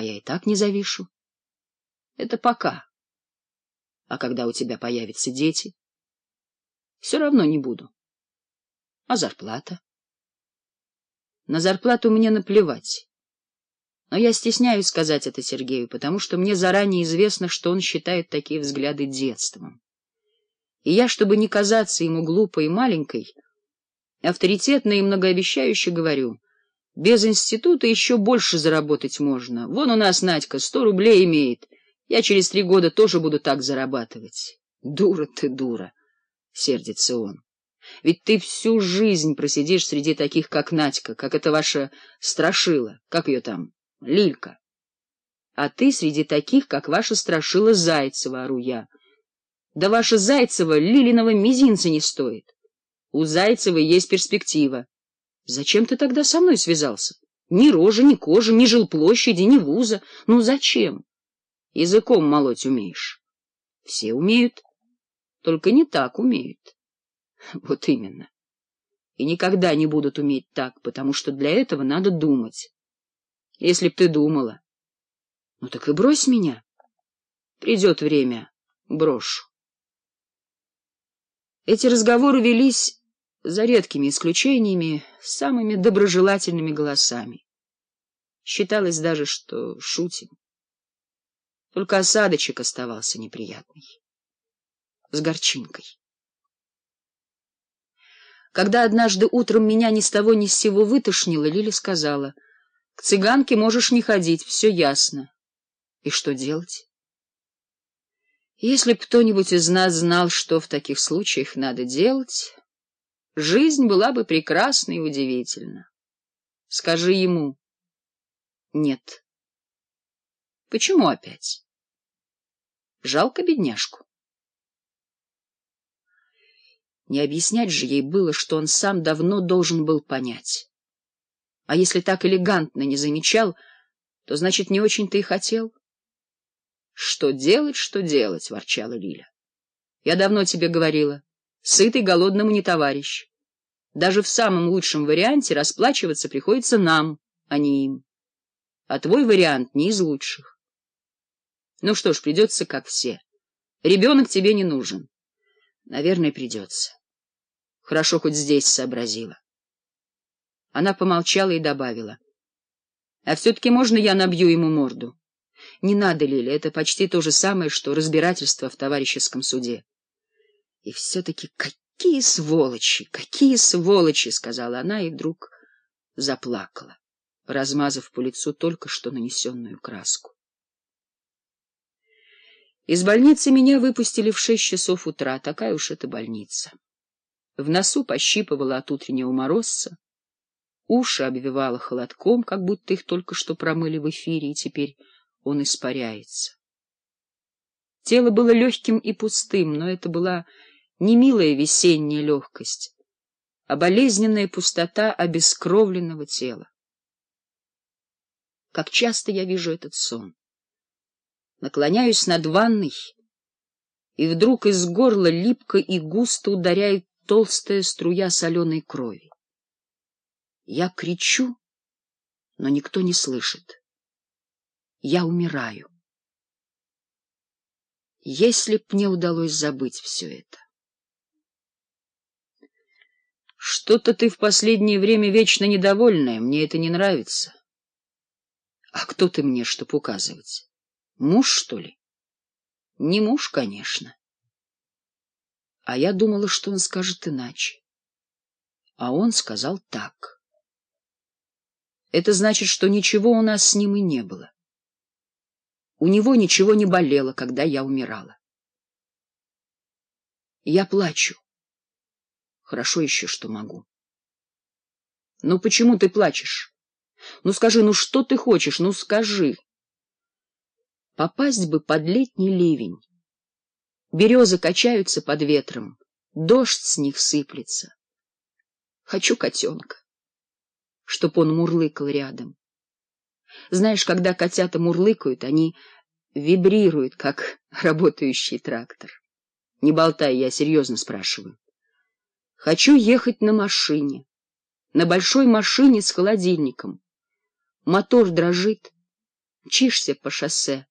а я и так не завишу. Это пока. А когда у тебя появятся дети? Все равно не буду. А зарплата? На зарплату мне наплевать. Но я стесняюсь сказать это Сергею, потому что мне заранее известно, что он считает такие взгляды детством. И я, чтобы не казаться ему глупой и маленькой, авторитетно и многообещающе говорю — без института еще больше заработать можно. Вон у нас Надька сто рублей имеет. Я через три года тоже буду так зарабатывать. Дура ты, дура, — сердится он. Ведь ты всю жизнь просидишь среди таких, как Надька, как это ваша Страшила, как ее там, Лилька. А ты среди таких, как ваша Страшила Зайцева, ору я. Да ваша Зайцева Лилиного мизинца не стоит. У Зайцевой есть перспектива. Зачем ты тогда со мной связался? Ни рожи, ни кожи, ни жилплощади, ни вуза. Ну зачем? Языком молоть умеешь. Все умеют, только не так умеют. Вот именно. И никогда не будут уметь так, потому что для этого надо думать. Если б ты думала. Ну так и брось меня. Придет время, брошу. Эти разговоры велись за редкими исключениями, самыми доброжелательными голосами. Считалось даже, что шутим. Только осадочек оставался неприятный, с горчинкой. Когда однажды утром меня ни с того ни с сего вытошнило, Лили сказала, — К цыганке можешь не ходить, все ясно. И что делать? Если б кто-нибудь из нас знал, что в таких случаях надо делать жизнь была бы прекрасна и удивительна. Скажи ему «нет». Почему опять? Жалко бедняжку. Не объяснять же ей было, что он сам давно должен был понять. А если так элегантно не замечал, то, значит, не очень-то и хотел. — Что делать, что делать, — ворчала Лиля. — Я давно тебе говорила. — Сытый голодному не товарищ. Даже в самом лучшем варианте расплачиваться приходится нам, а не им. А твой вариант не из лучших. Ну что ж, придется как все. Ребенок тебе не нужен. Наверное, придется. Хорошо хоть здесь сообразила. Она помолчала и добавила. А все-таки можно я набью ему морду? Не надо, Лиля, это почти то же самое, что разбирательство в товарищеском суде. И все-таки какие сволочи, какие сволочи, — сказала она и вдруг заплакала, размазав по лицу только что нанесенную краску. Из больницы меня выпустили в шесть часов утра, такая уж эта больница. В носу пощипывала от утреннего морозца, уши обвивала холодком, как будто их только что промыли в эфире, и теперь он испаряется. Тело было легким и пустым, но это была не милая весенняя легкость, а болезненная пустота обескровленного тела. Как часто я вижу этот сон. Наклоняюсь над ванной, и вдруг из горла липко и густо ударяет толстая струя соленой крови. Я кричу, но никто не слышит. Я умираю если б мне удалось забыть все это. Что-то ты в последнее время вечно недовольная, мне это не нравится. А кто ты мне, чтоб указывать? Муж, что ли? Не муж, конечно. А я думала, что он скажет иначе. А он сказал так. Это значит, что ничего у нас с ним и не было. У него ничего не болело, когда я умирала. Я плачу. Хорошо еще, что могу. Ну почему ты плачешь? Ну скажи, ну что ты хочешь? Ну скажи. Попасть бы под летний ливень. Березы качаются под ветром, дождь с них сыплется. Хочу котенка, чтоб он мурлыкал рядом. Знаешь, когда котята мурлыкают, они вибрируют, как работающий трактор. Не болтай, я серьезно спрашиваю. Хочу ехать на машине. На большой машине с холодильником. Мотор дрожит. Чишься по шоссе.